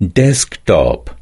desktop